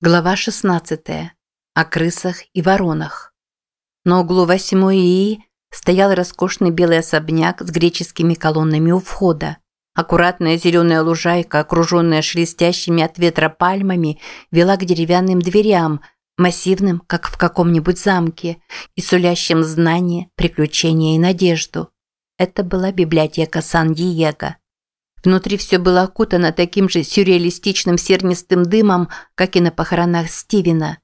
Глава 16. О крысах и воронах. На углу 8 ИИ стоял роскошный белый особняк с греческими колоннами у входа. Аккуратная зеленая лужайка, окруженная шелестящими от ветра пальмами, вела к деревянным дверям, массивным, как в каком-нибудь замке, и сулящим знание, приключения и надежду. Это была библиотека Сан-Диего. Внутри все было окутано таким же сюрреалистичным сернистым дымом, как и на похоронах Стивена.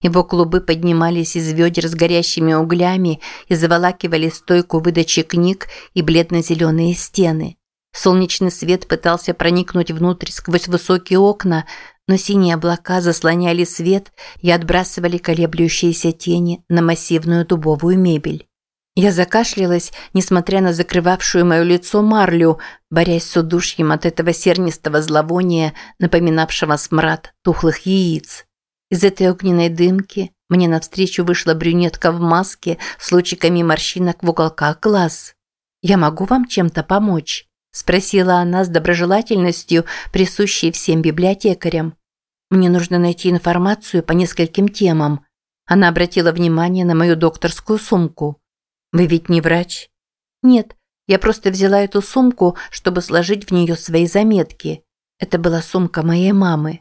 Его клубы поднимались из ведер с горящими углями и заволакивали стойку выдачи книг и бледно-зеленые стены. Солнечный свет пытался проникнуть внутрь сквозь высокие окна, но синие облака заслоняли свет и отбрасывали колеблющиеся тени на массивную дубовую мебель. Я закашлялась, несмотря на закрывавшую мое лицо марлю, борясь с удушьем от этого сернистого зловония, напоминавшего смрад тухлых яиц. Из этой огненной дымки мне навстречу вышла брюнетка в маске с лучиками морщинок в уголках глаз. «Я могу вам чем-то помочь?» – спросила она с доброжелательностью, присущей всем библиотекарям. «Мне нужно найти информацию по нескольким темам». Она обратила внимание на мою докторскую сумку. Вы ведь не врач? Нет, я просто взяла эту сумку, чтобы сложить в нее свои заметки. Это была сумка моей мамы.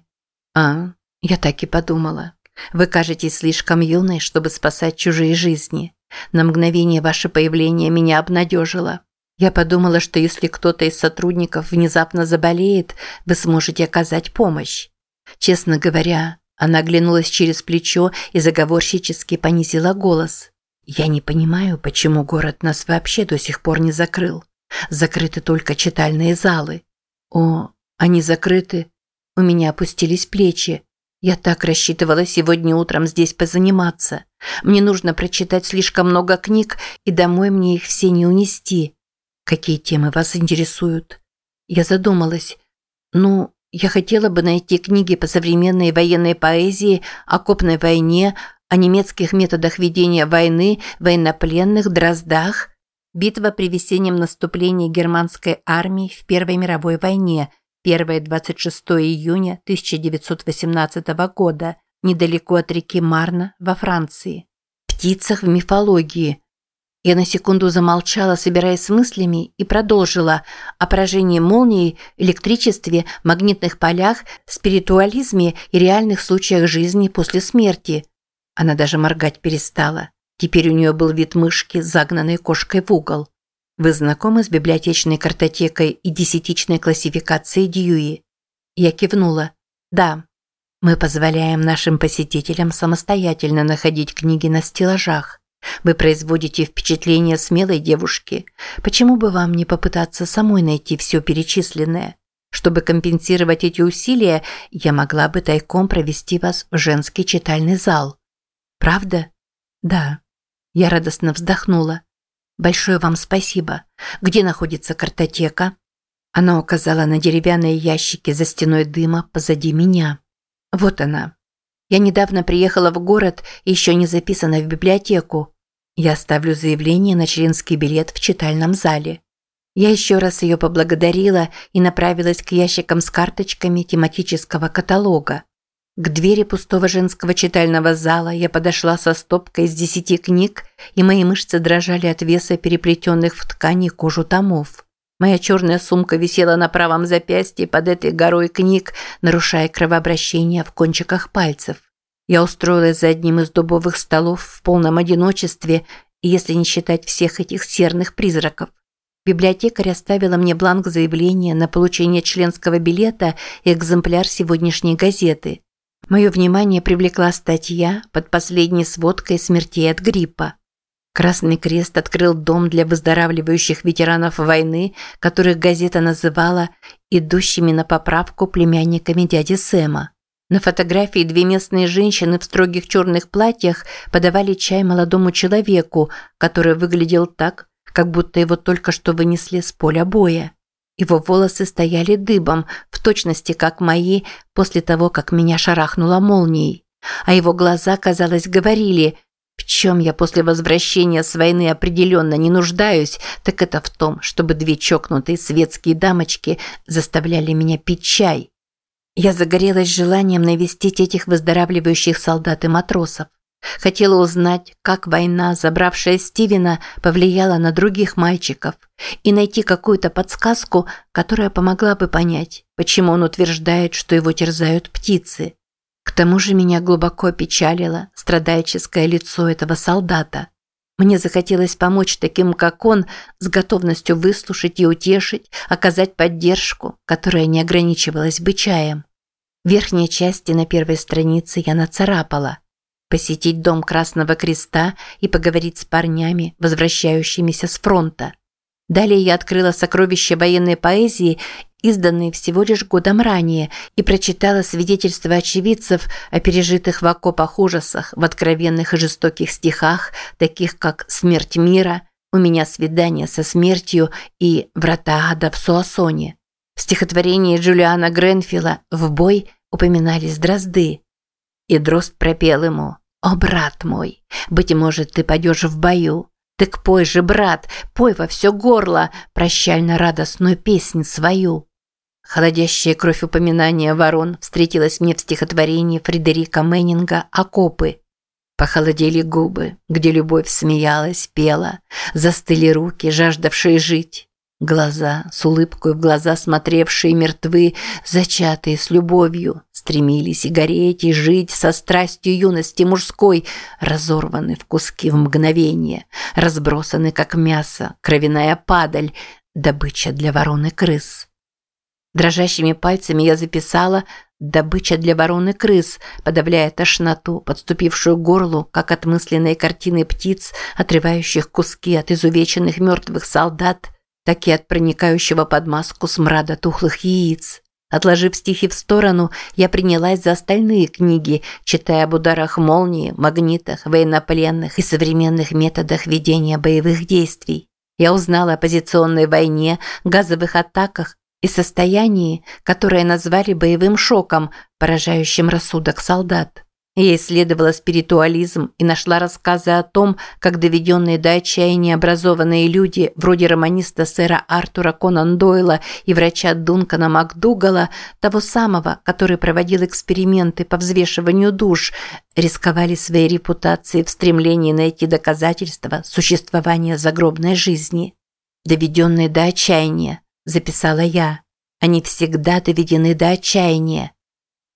А, я так и подумала. Вы кажетесь слишком юной, чтобы спасать чужие жизни. На мгновение ваше появление меня обнадежило. Я подумала, что если кто-то из сотрудников внезапно заболеет, вы сможете оказать помощь. Честно говоря, она оглянулась через плечо и заговорщически понизила голос. Я не понимаю, почему город нас вообще до сих пор не закрыл. Закрыты только читальные залы. О, они закрыты. У меня опустились плечи. Я так рассчитывала сегодня утром здесь позаниматься. Мне нужно прочитать слишком много книг, и домой мне их все не унести. Какие темы вас интересуют? Я задумалась. Ну, я хотела бы найти книги по современной военной поэзии, окопной войне, о немецких методах ведения войны, военнопленных, дроздах, битва при весеннем наступлении германской армии в Первой мировой войне, 1-26 июня 1918 года, недалеко от реки Марна во Франции. Птицах в мифологии. Я на секунду замолчала, собираясь с мыслями, и продолжила о поражении молнии, электричестве, магнитных полях, спиритуализме и реальных случаях жизни после смерти – она даже моргать перестала. Теперь у нее был вид мышки, загнанной кошкой в угол. Вы знакомы с библиотечной картотекой и десятичной классификацией Дьюи? Я кивнула. Да. Мы позволяем нашим посетителям самостоятельно находить книги на стеллажах. Вы производите впечатление смелой девушки. Почему бы вам не попытаться самой найти все перечисленное? Чтобы компенсировать эти усилия, я могла бы тайком провести вас в женский читальный зал. Правда? Да. Я радостно вздохнула. Большое вам спасибо. Где находится картотека? Она указала на деревянные ящики за стеной дыма позади меня. Вот она. Я недавно приехала в город и еще не записана в библиотеку. Я оставлю заявление на членский билет в читальном зале. Я еще раз ее поблагодарила и направилась к ящикам с карточками тематического каталога. К двери пустого женского читального зала я подошла со стопкой из десяти книг, и мои мышцы дрожали от веса переплетенных в ткани кожу томов. Моя черная сумка висела на правом запястье под этой горой книг, нарушая кровообращение в кончиках пальцев. Я устроилась за одним из дубовых столов в полном одиночестве, если не считать всех этих серных призраков. Библиотекарь оставила мне бланк заявления на получение членского билета и экземпляр сегодняшней газеты – Мое внимание привлекла статья под последней сводкой смертей от гриппа. Красный Крест открыл дом для выздоравливающих ветеранов войны, которых газета называла «идущими на поправку племянниками дяди Сэма». На фотографии две местные женщины в строгих черных платьях подавали чай молодому человеку, который выглядел так, как будто его только что вынесли с поля боя. Его волосы стояли дыбом, в точности как мои, после того, как меня шарахнуло молнией. А его глаза, казалось, говорили, в чем я после возвращения с войны определенно не нуждаюсь, так это в том, чтобы две чокнутые светские дамочки заставляли меня пить чай. Я загорелась желанием навестить этих выздоравливающих солдат и матросов. Хотела узнать, как война, забравшая Стивена, повлияла на других мальчиков, и найти какую-то подсказку, которая помогла бы понять, почему он утверждает, что его терзают птицы. К тому же меня глубоко печалило страдальческое лицо этого солдата. Мне захотелось помочь таким, как он, с готовностью выслушать и утешить, оказать поддержку, которая не ограничивалась бы чаем. В верхней части на первой странице я нацарапала – посетить дом Красного Креста и поговорить с парнями, возвращающимися с фронта. Далее я открыла сокровища военной поэзии, изданные всего лишь годом ранее, и прочитала свидетельства очевидцев о пережитых в окопах ужасах в откровенных и жестоких стихах, таких как «Смерть мира», «У меня свидание со смертью» и «Врата ада в Суассоне». В стихотворении Джулиана Гренфилла «В бой» упоминались дрозды. И дрозд пропел ему «О, брат мой, быть может, ты пойдешь в бою, так пой же, брат, пой во все горло прощально-радостную песнь свою». Холодящая кровь упоминания ворон встретилась мне в стихотворении Фредерика Меннинга «Окопы». Похолодели губы, где любовь смеялась, пела, застыли руки, жаждавшие жить. Глаза, с улыбкой в глаза смотревшие мертвы, зачатые с любовью, стремились и гореть, и жить со страстью юности мужской, разорваны в куски в мгновение, разбросаны, как мясо, кровяная падаль, добыча для ворон и крыс. Дрожащими пальцами я записала «добыча для ворон и крыс», подавляя тошноту, подступившую к горлу, как от мысленной картины птиц, отрывающих куски от изувеченных мертвых солдат – так и от проникающего под маску смрада тухлых яиц. Отложив стихи в сторону, я принялась за остальные книги, читая об ударах молнии, магнитах, военнопленных и современных методах ведения боевых действий. Я узнала о позиционной войне, газовых атаках и состоянии, которое назвали боевым шоком, поражающим рассудок солдат. Я исследовала спиритуализм и нашла рассказы о том, как доведенные до отчаяния образованные люди, вроде романиста сэра Артура Конан Дойла и врача Дункана МакДугала, того самого, который проводил эксперименты по взвешиванию душ, рисковали своей репутацией в стремлении найти доказательства существования загробной жизни. «Доведенные до отчаяния», – записала я. «Они всегда доведены до отчаяния».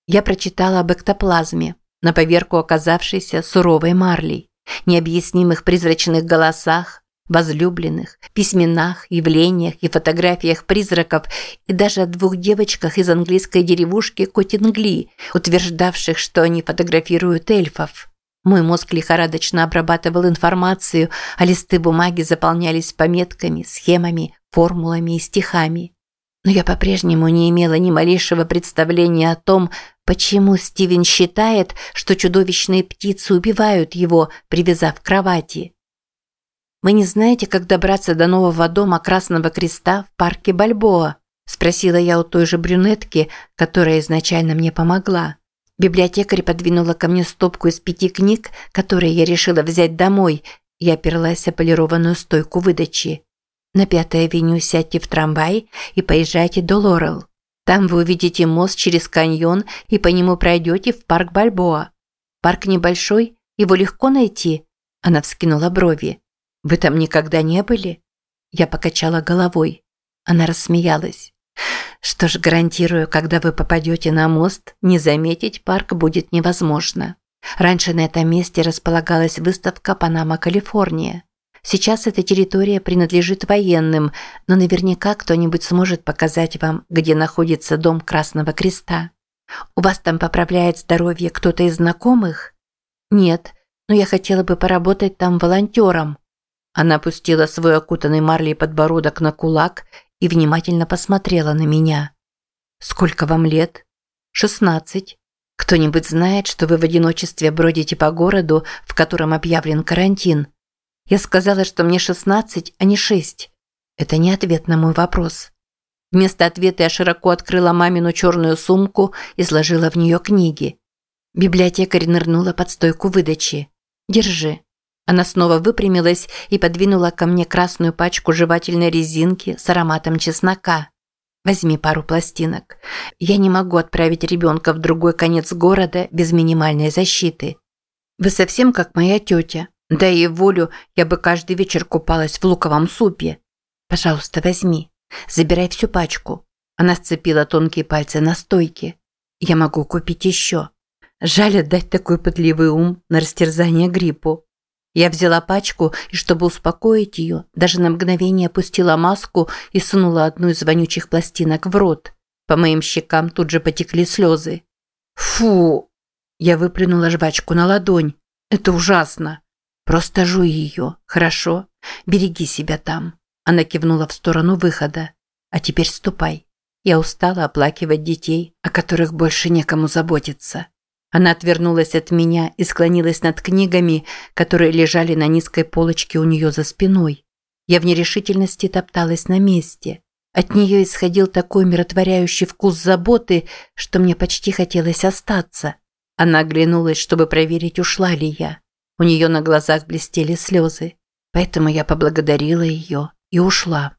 Я прочитала об эктоплазме, на поверку оказавшейся суровой марлей, необъяснимых призрачных голосах, возлюбленных, письменах, явлениях и фотографиях призраков и даже о двух девочках из английской деревушки Котингли, утверждавших, что они фотографируют эльфов. Мой мозг лихорадочно обрабатывал информацию, а листы бумаги заполнялись пометками, схемами, формулами и стихами. Но я по-прежнему не имела ни малейшего представления о том, Почему Стивен считает, что чудовищные птицы убивают его, привязав к кровати? «Вы не знаете, как добраться до нового дома Красного Креста в парке Бальбоа?» – спросила я у той же брюнетки, которая изначально мне помогла. Библиотекарь подвинула ко мне стопку из пяти книг, которые я решила взять домой, и оперлась о полированную стойку выдачи. На Пятой авеню сядьте в трамвай и поезжайте до Лорел. Там вы увидите мост через каньон и по нему пройдете в парк Бальбоа. Парк небольшой, его легко найти. Она вскинула брови. Вы там никогда не были? Я покачала головой. Она рассмеялась. Что ж, гарантирую, когда вы попадете на мост, не заметить парк будет невозможно. Раньше на этом месте располагалась выставка «Панама, Калифорния». Сейчас эта территория принадлежит военным, но наверняка кто-нибудь сможет показать вам, где находится дом Красного Креста. У вас там поправляет здоровье кто-то из знакомых? Нет, но я хотела бы поработать там волонтером. Она опустила свой окутанный марлей подбородок на кулак и внимательно посмотрела на меня. Сколько вам лет? Шестнадцать. Кто-нибудь знает, что вы в одиночестве бродите по городу, в котором объявлен карантин? Я сказала, что мне 16, а не 6. Это не ответ на мой вопрос. Вместо ответа я широко открыла мамину черную сумку и сложила в нее книги. Библиотекарь нырнула под стойку выдачи. «Держи». Она снова выпрямилась и подвинула ко мне красную пачку жевательной резинки с ароматом чеснока. Возьми пару пластинок. Я не могу отправить ребенка в другой конец города без минимальной защиты. Вы совсем как моя тетя. Да и волю я бы каждый вечер купалась в луковом супе. Пожалуйста, возьми. Забирай всю пачку. Она сцепила тонкие пальцы на стойке. Я могу купить еще. Жаль отдать такой пытливый ум на растерзание гриппу. Я взяла пачку и, чтобы успокоить ее, даже на мгновение опустила маску и сунула одну из вонючих пластинок в рот. По моим щекам тут же потекли слезы. «Фу!» Я выплюнула жвачку на ладонь. «Это ужасно!» «Просто жуй ее, хорошо? Береги себя там!» Она кивнула в сторону выхода. «А теперь ступай. Я устала оплакивать детей, о которых больше некому заботиться». Она отвернулась от меня и склонилась над книгами, которые лежали на низкой полочке у нее за спиной. Я в нерешительности топталась на месте. От нее исходил такой миротворяющий вкус заботы, что мне почти хотелось остаться. Она оглянулась, чтобы проверить, ушла ли я. У нее на глазах блестели слезы. Поэтому я поблагодарила ее и ушла.